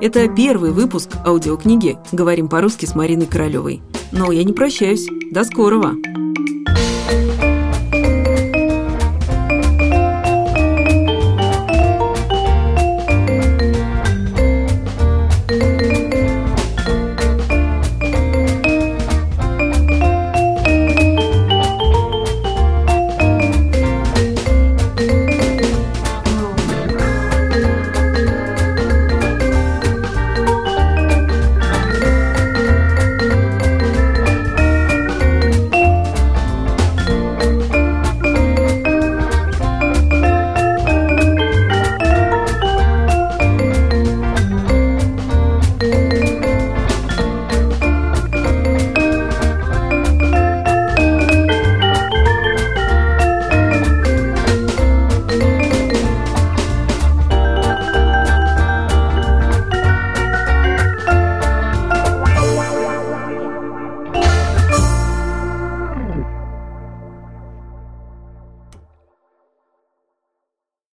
Это первый выпуск аудиокниги «Говорим по-русски» с Мариной Королевой. Но я не прощаюсь. До скорого!